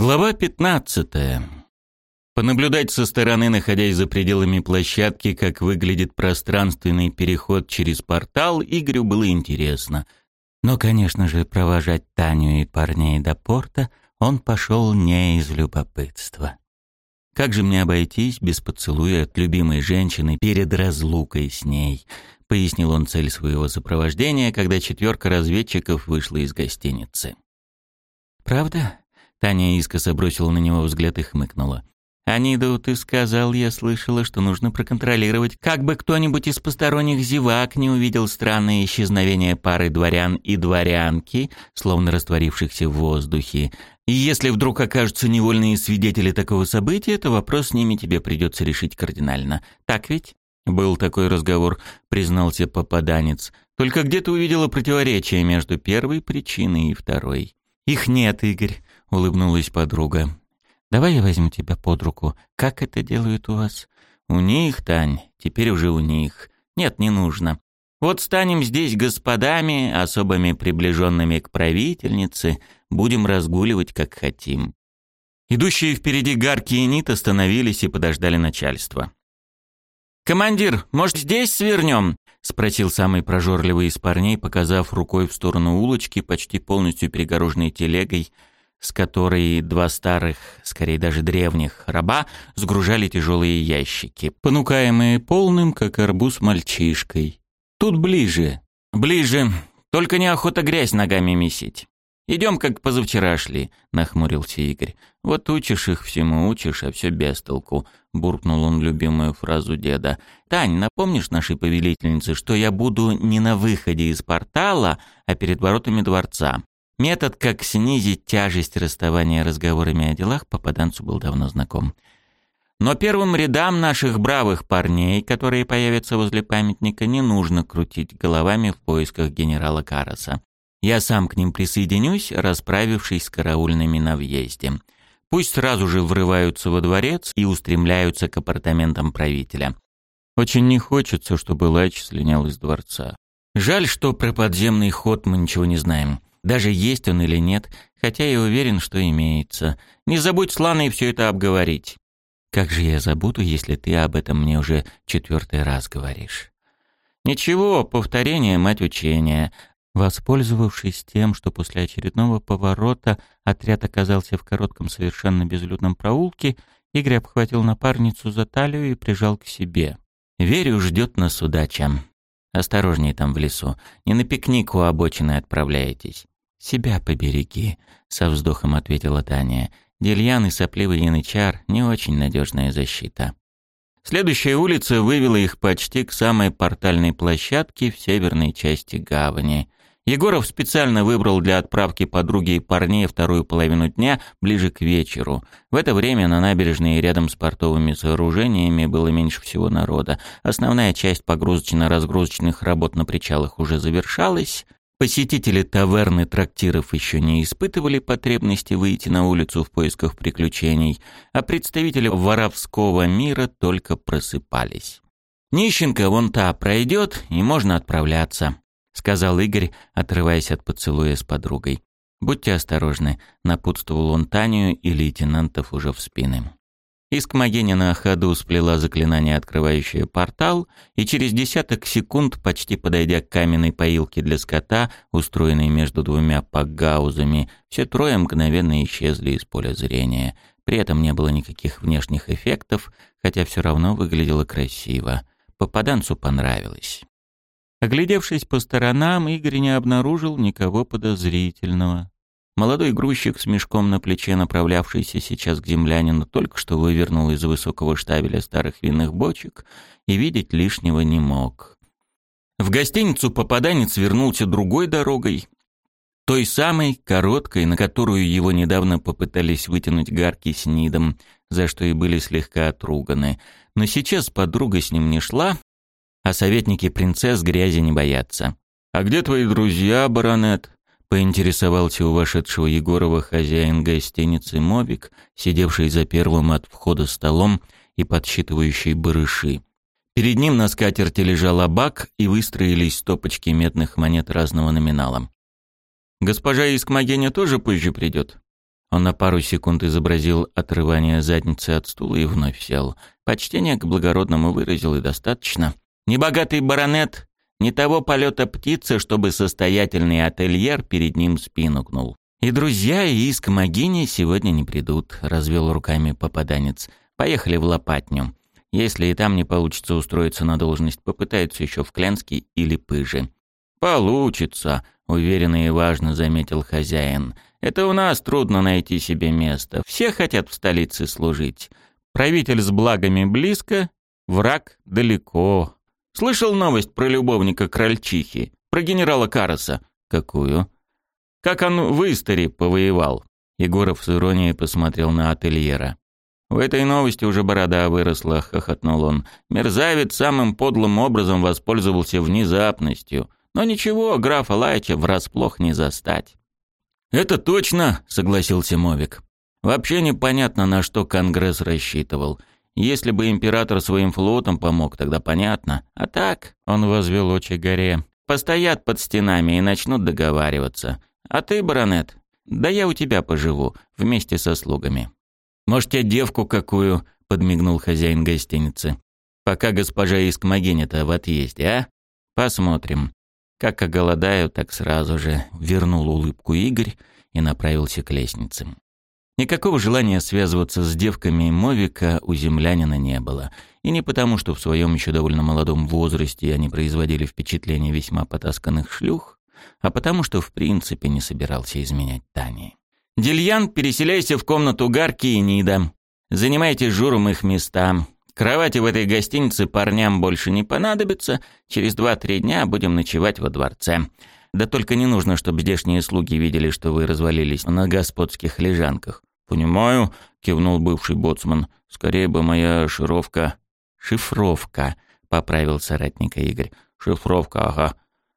Глава 15. Понаблюдать со стороны, находясь за пределами площадки, как выглядит пространственный переход через портал, Игорю было интересно. Но, конечно же, провожать Таню и парней до порта он пошел не из любопытства. Как же мне обойтись без поцелуя от любимой женщины перед разлукой с ней? Пояснил он цель своего сопровождения, когда четверка разведчиков вышла из гостиницы. «Правда?» Таня искоса бросила на него взгляд и хмыкнула. «Аниду, ты сказал, я слышала, что нужно проконтролировать, как бы кто-нибудь из посторонних зевак не увидел странное исчезновение пары дворян и дворянки, словно растворившихся в воздухе. И если вдруг окажутся невольные свидетели такого события, то вопрос с ними тебе придется решить кардинально. Так ведь?» «Был такой разговор», — признался попаданец. «Только где ты увидела противоречие между первой причиной и второй?» «Их нет, Игорь. — улыбнулась подруга. «Давай я возьму тебя под руку. Как это делают у вас?» «У них, Тань, теперь уже у них. Нет, не нужно. Вот станем здесь господами, особыми приближенными к правительнице, будем разгуливать, как хотим». Идущие впереди Гарки и Нит остановились и подождали начальства. «Командир, может, здесь свернем?» — спросил самый прожорливый из парней, показав рукой в сторону улочки, почти полностью перегороженной телегой, с которой два старых, скорее даже древних, раба сгружали тяжелые ящики, понукаемые полным, как арбуз, мальчишкой. Тут ближе. Ближе. Только неохота грязь ногами месить. Идем, как позавчера шли, нахмурился Игорь. Вот учишь их всему, учишь, а все без толку, буркнул он любимую фразу деда. Тань, напомнишь нашей повелительнице, что я буду не на выходе из портала, а перед воротами дворца. Метод, как снизить тяжесть расставания разговорами о делах, попаданцу был давно знаком. Но первым рядам наших бравых парней, которые появятся возле памятника, не нужно крутить головами в поисках генерала Караса. Я сам к ним присоединюсь, расправившись с караульными на въезде. Пусть сразу же врываются во дворец и устремляются к апартаментам правителя. Очень не хочется, чтобы Лач слинял из дворца. Жаль, что про подземный ход мы ничего не знаем. Даже есть он или нет, хотя я уверен, что имеется. Не забудь с Ланой все это обговорить. Как же я забуду, если ты об этом мне уже четвертый раз говоришь? Ничего, повторение — мать учения. Воспользовавшись тем, что после очередного поворота отряд оказался в коротком совершенно безлюдном проулке, Игорь обхватил напарницу за талию и прижал к себе. «Верю, ждет нас удача. Осторожней там в лесу. Не на пикник у обочины отправляетесь. Себя побереги, со вздохом ответила Таня. Дельян и сопливый янычар — не очень надежная защита. Следующая улица вывела их почти к самой портальной площадке в северной части гавани. Егоров специально выбрал для отправки подруги и парней вторую половину дня ближе к вечеру. В это время на набережной рядом с портовыми сооружениями было меньше всего народа. Основная часть погрузочно-разгрузочных работ на причалах уже завершалась. Посетители таверны трактиров еще не испытывали потребности выйти на улицу в поисках приключений, а представители воровского мира только просыпались. Нищенка вон та пройдет, и можно отправляться сказал Игорь, отрываясь от поцелуя с подругой. «Будьте осторожны», — напутствовал он Танию и лейтенантов уже в спины. Искмогеня на ходу сплела заклинание, открывающее портал, и через десяток секунд, почти подойдя к каменной поилке для скота, устроенной между двумя пагаузами, все трое мгновенно исчезли из поля зрения. При этом не было никаких внешних эффектов, хотя все равно выглядело красиво. Попаданцу понравилось. Оглядевшись по сторонам, Игорь не обнаружил никого подозрительного. Молодой грузчик с мешком на плече, направлявшийся сейчас к землянину, только что вывернул из высокого штабеля старых винных бочек и видеть лишнего не мог. В гостиницу попаданец вернулся другой дорогой, той самой, короткой, на которую его недавно попытались вытянуть гарки с Нидом, за что и были слегка отруганы. Но сейчас подруга с ним не шла, а советники принцесс грязи не боятся. «А где твои друзья, баронет?» — поинтересовался у вошедшего Егорова хозяин гостиницы Мобик, сидевший за первым от входа столом и подсчитывающий барыши. Перед ним на скатерти лежал абак и выстроились стопочки медных монет разного номинала. «Госпожа Искмогеня тоже позже придет?» Он на пару секунд изобразил отрывание задницы от стула и вновь сел. Почтение к благородному выразил и достаточно. Небогатый баронет, не того полета птицы, чтобы состоятельный ательер перед ним спину гнул. «И друзья, и иск Магини сегодня не придут», — развел руками попаданец. «Поехали в Лопатню. Если и там не получится устроиться на должность, попытаются еще в Клянске или Пыже». «Получится», — уверенно и важно заметил хозяин. «Это у нас трудно найти себе место. Все хотят в столице служить. Правитель с благами близко, враг далеко. Слышал новость про любовника крольчихи? Про генерала Караса? Какую? Как он в Истаре повоевал?» Егоров с иронией посмотрел на ательера. «В этой новости уже борода выросла», — хохотнул он. «Мерзавец самым подлым образом воспользовался внезапностью. Но ничего, графа Лайча врасплох не застать». «Это точно», — согласился Мовик. «Вообще непонятно, на что Конгресс рассчитывал. Если бы император своим флотом помог, тогда понятно. А так, он возвел очи горе. Постоят под стенами и начнут договариваться. А ты, баронет, да я у тебя поживу, вместе со слугами. Может, я девку какую, подмигнул хозяин гостиницы. Пока госпожа Искмогеня-то в отъезде, а? Посмотрим. Как оголодаю, так сразу же вернул улыбку Игорь и направился к лестнице. Никакого желания связываться с девками Мовика у землянина не было. И не потому, что в своем еще довольно молодом возрасте они производили впечатление весьма потасканных шлюх, а потому что в принципе не собирался изменять Тани. «Дильян, переселяйся в комнату Гарки и Нида. Занимайте журом их места. Кровати в этой гостинице парням больше не понадобится. Через два-три дня будем ночевать во дворце. Да только не нужно, чтобы здешние слуги видели, что вы развалились на господских лежанках». «Понимаю», — кивнул бывший боцман. «Скорее бы моя шифровка...» «Шифровка», — поправил соратника Игорь. «Шифровка, ага.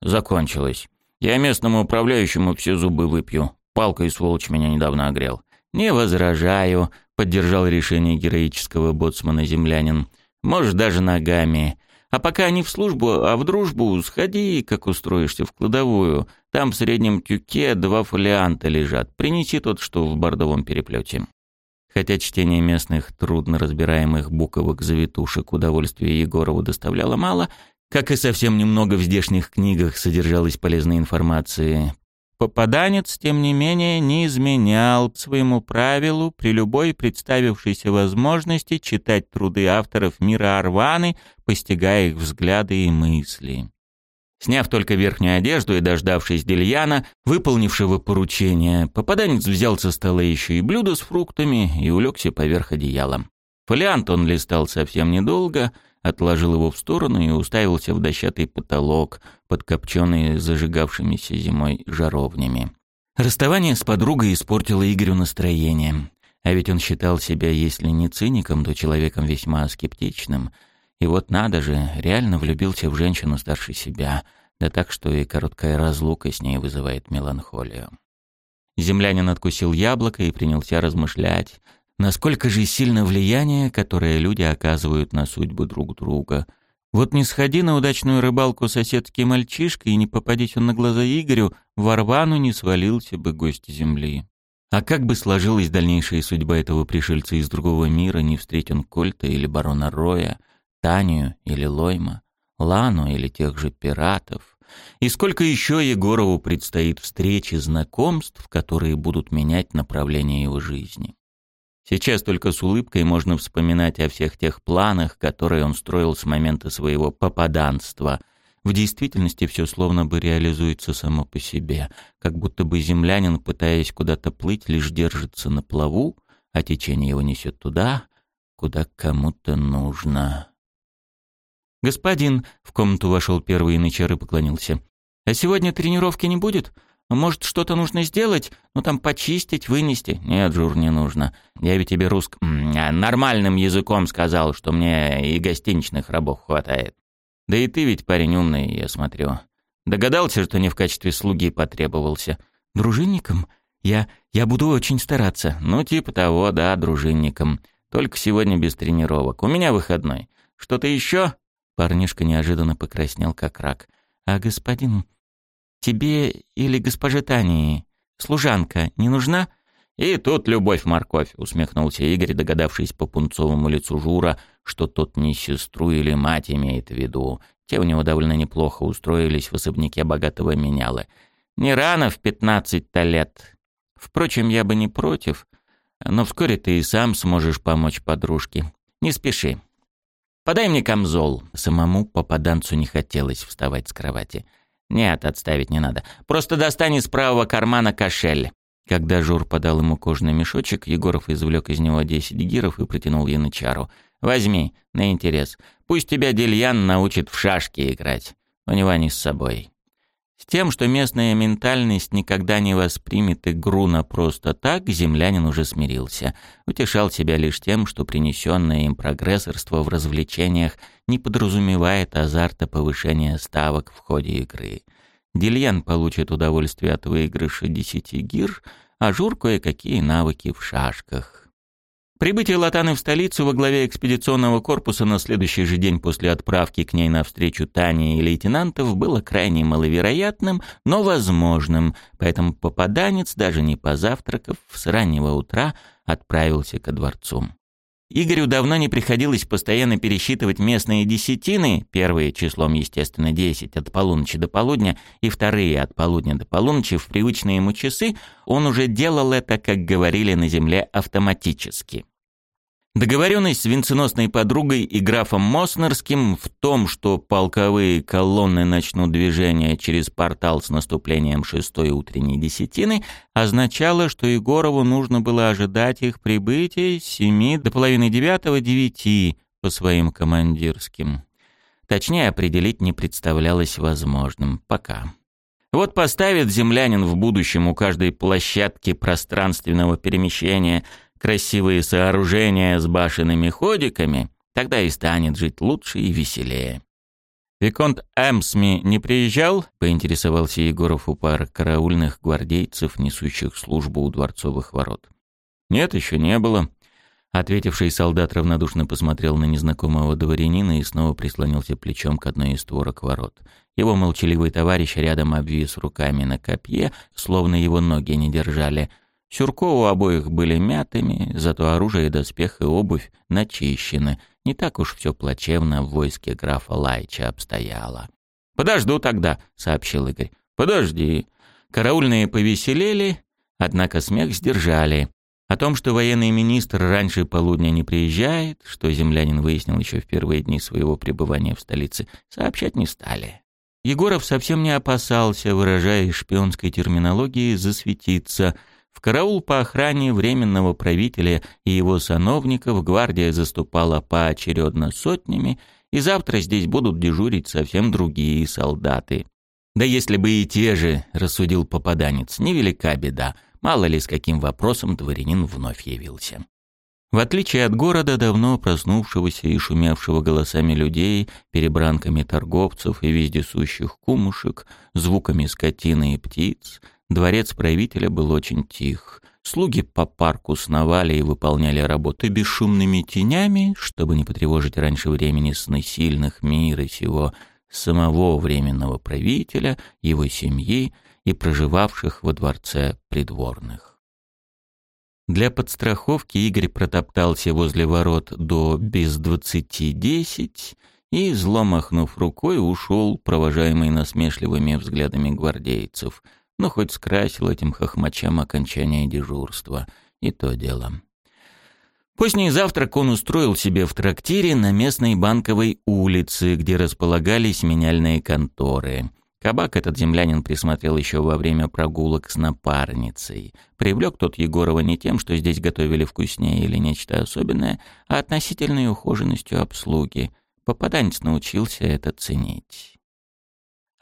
Закончилась. Я местному управляющему все зубы выпью. Палкой, сволочь, меня недавно огрел. «Не возражаю», — поддержал решение героического боцмана землянин. «Может, даже ногами. А пока не в службу, а в дружбу, сходи, как устроишься в кладовую. Там в среднем тюке два фолианта лежат. Принеси тот, что в бордовом переплете». Хотя чтение местных трудно разбираемых буковок завитушек удовольствия Егорову доставляло мало, как и совсем немного в здешних книгах содержалось полезной информации. Попаданец, тем не менее, не изменял своему правилу при любой представившейся возможности читать труды авторов мира Арваны, постигая их взгляды и мысли. Сняв только верхнюю одежду и дождавшись Дельяна, выполнившего поручение, попаданец взял со стола еще и блюдо с фруктами и улегся поверх одеяла. Фолиант он листал совсем недолго — отложил его в сторону и уставился в дощатый потолок, подкопченный зажигавшимися зимой жаровнями. Расставание с подругой испортило Игорю настроение. А ведь он считал себя, если не циником, то человеком весьма скептичным. И вот надо же, реально влюбился в женщину старше себя, да так, что и короткая разлука с ней вызывает меланхолию. Землянин откусил яблоко и принялся размышлять, Насколько же сильно влияние, которое люди оказывают на судьбу друг друга. Вот не сходи на удачную рыбалку соседский мальчишка и не попадись он на глаза Игорю, в Арвану не свалился бы гость земли. А как бы сложилась дальнейшая судьба этого пришельца из другого мира, не встреть он Кольта или барона Роя, Танию или Лойма, Лану или тех же пиратов? И сколько еще Егорову предстоит встречи знакомств, которые будут менять направление его жизни? Сейчас только с улыбкой можно вспоминать о всех тех планах, которые он строил с момента своего попаданства. В действительности все словно бы реализуется само по себе, как будто бы землянин, пытаясь куда-то плыть, лишь держится на плаву, а течение его несет туда, куда кому-то нужно. «Господин», — в комнату вошел первый и поклонился, — «а сегодня тренировки не будет?» Может, что-то нужно сделать? Ну, там почистить, вынести? Нет, Жур, не нужно. Я ведь тебе руск... А, нормальным языком сказал, что мне и гостиничных рабов хватает. Да и ты ведь парень умный, я смотрю. Догадался, что не в качестве слуги потребовался. Дружинником? Я... я буду очень стараться. Ну, типа того, да, дружинником. Только сегодня без тренировок. У меня выходной. Что-то еще? Парнишка неожиданно покраснел, как рак. А господин... Тебе или госпоже Тани служанка не нужна? «И тут любовь-морковь», — усмехнулся Игорь, догадавшись по пунцовому лицу Жура, что тот не сестру или мать имеет в виду. Те у него довольно неплохо устроились в особняке богатого менялы. «Не рано в пятнадцать-то лет. Впрочем, я бы не против, но вскоре ты и сам сможешь помочь подружке. Не спеши. Подай мне камзол». Самому попаданцу не хотелось вставать с кровати. «Нет, отставить не надо. Просто достань из правого кармана кошель». Когда Жур подал ему кожаный мешочек, Егоров извлек из него десять гиров и протянул янычару. «Возьми, на интерес. Пусть тебя Дельян научит в шашки играть. У него они с собой». С тем, что местная ментальность никогда не воспримет игру на просто так, землянин уже смирился. Утешал себя лишь тем, что принесенное им прогрессорство в развлечениях не подразумевает азарта повышения ставок в ходе игры. Дильян получит удовольствие от выигрыша десяти гир, а Жур кое-какие навыки в шашках. Прибытие Латаны в столицу во главе экспедиционного корпуса на следующий же день после отправки к ней навстречу Тани и лейтенантов было крайне маловероятным, но возможным, поэтому попаданец, даже не позавтракав, с раннего утра отправился ко дворцу. Игорю давно не приходилось постоянно пересчитывать местные десятины, первые числом, естественно, 10 от полуночи до полудня, и вторые от полудня до полуночи в привычные ему часы, он уже делал это, как говорили на земле, автоматически. Договоренность с венценосной подругой и графом Моснерским в том, что полковые колонны начнут движение через портал с наступлением шестой утренней десятины, означала, что Егорову нужно было ожидать их прибытия с семи до половины девятого девяти по своим командирским. Точнее определить не представлялось возможным пока. Вот поставит землянин в будущем у каждой площадки пространственного перемещения красивые сооружения с башенными ходиками, тогда и станет жить лучше и веселее. «Виконт Эмсми не приезжал?» — поинтересовался Егоров у пары караульных гвардейцев, несущих службу у дворцовых ворот. «Нет, еще не было». Ответивший солдат равнодушно посмотрел на незнакомого дворянина и снова прислонился плечом к одной из створок ворот. Его молчаливый товарищ рядом обвис руками на копье, словно его ноги не держали — Сюрко у обоих были мятыми, зато оружие, доспех и обувь начищены. Не так уж все плачевно в войске графа Лайча обстояло. «Подожду тогда», — сообщил Игорь. «Подожди». Караульные повеселели, однако смех сдержали. О том, что военный министр раньше полудня не приезжает, что землянин выяснил еще в первые дни своего пребывания в столице, сообщать не стали. Егоров совсем не опасался, выражая шпионской терминологией, засветиться — в караул по охране Временного правителя и его сановников гвардия заступала поочередно сотнями, и завтра здесь будут дежурить совсем другие солдаты. «Да если бы и те же», — рассудил попаданец, — «невелика беда, мало ли с каким вопросом дворянин вновь явился». В отличие от города, давно проснувшегося и шумевшего голосами людей, перебранками торговцев и вездесущих кумушек, звуками скотины и птиц, Дворец правителя был очень тих. Слуги по парку сновали и выполняли работы бесшумными тенями, чтобы не потревожить раньше времени сны сильных мира сего, самого временного правителя, его семьи и проживавших во дворце придворных. Для подстраховки Игорь протоптался возле ворот до без двадцати десять и, зло махнув рукой, ушел, провожаемый насмешливыми взглядами гвардейцев — ну, хоть скрасил этим хохмачам окончание дежурства. И то дело. Поздний завтрак он устроил себе в трактире на местной банковой улице, где располагались меняльные конторы. Кабак этот землянин присмотрел еще во время прогулок с напарницей. Привлек тот Егорова не тем, что здесь готовили вкуснее или нечто особенное, а относительной ухоженностью обслуги. Попаданец научился это ценить.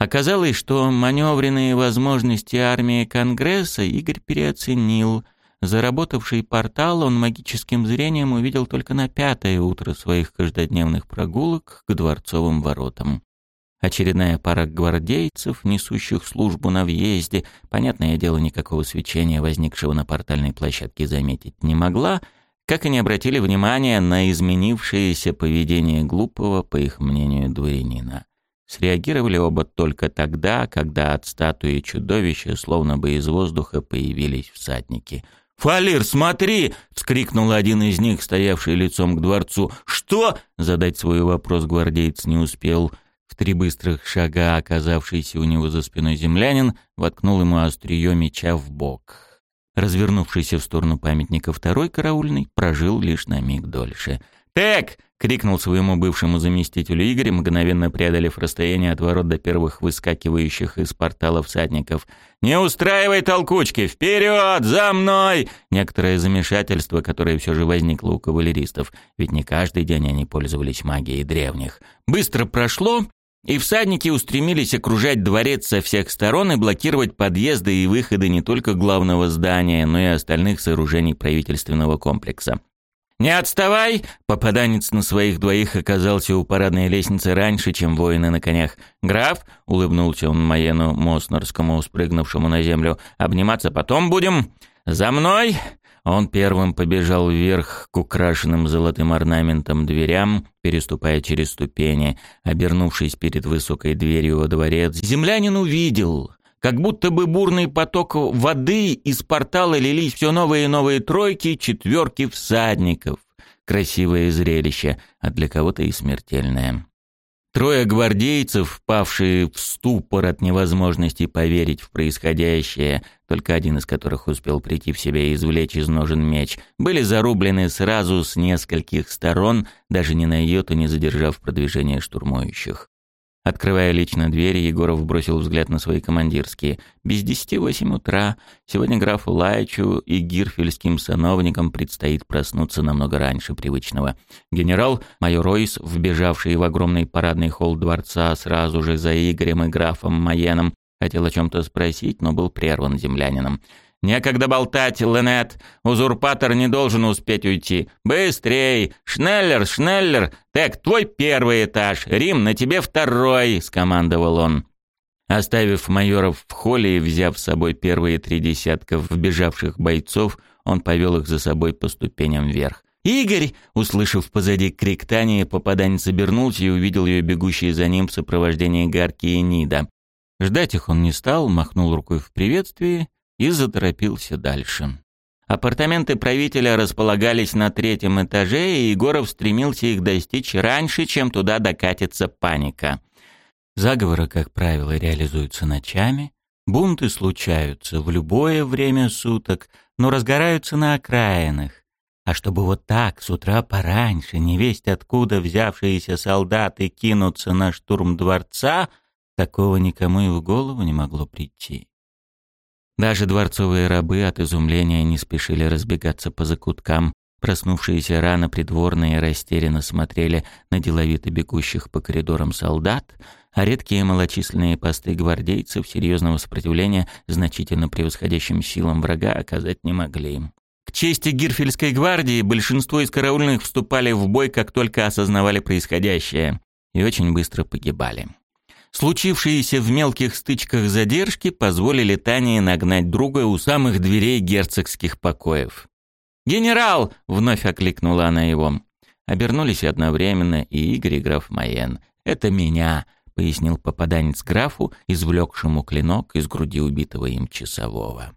Оказалось, что маневренные возможности армии Конгресса Игорь переоценил. Заработавший портал он магическим зрением увидел только на пятое утро своих каждодневных прогулок к дворцовым воротам. Очередная пара гвардейцев, несущих службу на въезде, понятное дело, никакого свечения, возникшего на портальной площадке, заметить не могла, как и не обратили внимания на изменившееся поведение глупого, по их мнению, дворянина. Среагировали оба только тогда, когда от статуи чудовища словно бы из воздуха появились всадники. «Фалир, смотри!» — вскрикнул один из них, стоявший лицом к дворцу. «Что?» — задать свой вопрос гвардеец не успел. В три быстрых шага оказавшийся у него за спиной землянин воткнул ему острие меча в бок. Развернувшийся в сторону памятника второй караульный прожил лишь на миг дольше. «Так!» крикнул своему бывшему заместителю Игорь, мгновенно преодолев расстояние от ворот до первых выскакивающих из портала всадников. «Не устраивай толкучки! Вперед! За мной!» Некоторое замешательство, которое все же возникло у кавалеристов, ведь не каждый день они пользовались магией древних. Быстро прошло, и всадники устремились окружать дворец со всех сторон и блокировать подъезды и выходы не только главного здания, но и остальных сооружений правительственного комплекса. «Не отставай!» Попаданец на своих двоих оказался у парадной лестницы раньше, чем воины на конях. «Граф!» — улыбнулся он Маену Моснерскому, спрыгнувшему на землю. «Обниматься потом будем! За мной!» Он первым побежал вверх к украшенным золотым орнаментом дверям, переступая через ступени. Обернувшись перед высокой дверью во дворец, землянин увидел, как будто бы бурный поток воды из портала лились все новые и новые тройки, четверки всадников. Красивое зрелище, а для кого-то и смертельное. Трое гвардейцев, впавшие в ступор от невозможности поверить в происходящее, только один из которых успел прийти в себя и извлечь из ножен меч, были зарублены сразу с нескольких сторон, даже ни на йоту не задержав продвижение штурмующих. Открывая лично двери, Егоров бросил взгляд на свои командирские. Без десяти восемь утра. Сегодня графу Лайчу и гирфельским сановникам предстоит проснуться намного раньше привычного. Генерал, майор Ройс, вбежавший в огромный парадный холл дворца сразу же за Игорем и графом Маеном, хотел о чем-то спросить, но был прерван землянином. «Некогда болтать, Ленет. Узурпатор не должен успеть уйти. Быстрей! Шнеллер, Шнеллер! Так, твой первый этаж. Рим, на тебе второй!» — скомандовал он. Оставив майоров в холле и взяв с собой первые три десятка вбежавших бойцов, он повел их за собой по ступеням вверх. «Игорь!» — услышав позади крик Тани, попаданец обернулся и увидел ее бегущей за ним в сопровождении Гарки и Нида. Ждать их он не стал, махнул рукой в приветствии и заторопился дальше. Апартаменты правителя располагались на третьем этаже, и Егоров стремился их достичь раньше, чем туда докатится паника. Заговоры, как правило, реализуются ночами, бунты случаются в любое время суток, но разгораются на окраинах. А чтобы вот так с утра пораньше, невесть откуда взявшиеся солдаты кинуться на штурм дворца, такого никому и в голову не могло прийти. Даже дворцовые рабы от изумления не спешили разбегаться по закуткам. Проснувшиеся рано придворные растерянно смотрели на деловито бегущих по коридорам солдат, а редкие малочисленные посты гвардейцев серьезного сопротивления значительно превосходящим силам врага оказать не могли. К чести Гирфельской гвардии большинство из караульных вступали в бой, как только осознавали происходящее, и очень быстро погибали. Случившиеся в мелких стычках задержки позволили Тане нагнать друга у самых дверей герцогских покоев. «Генерал!» — вновь окликнула она его. Обернулись одновременно и Игорь и граф Майен. «Это меня!» — пояснил попаданец графу, извлекшему клинок из груди убитого им часового.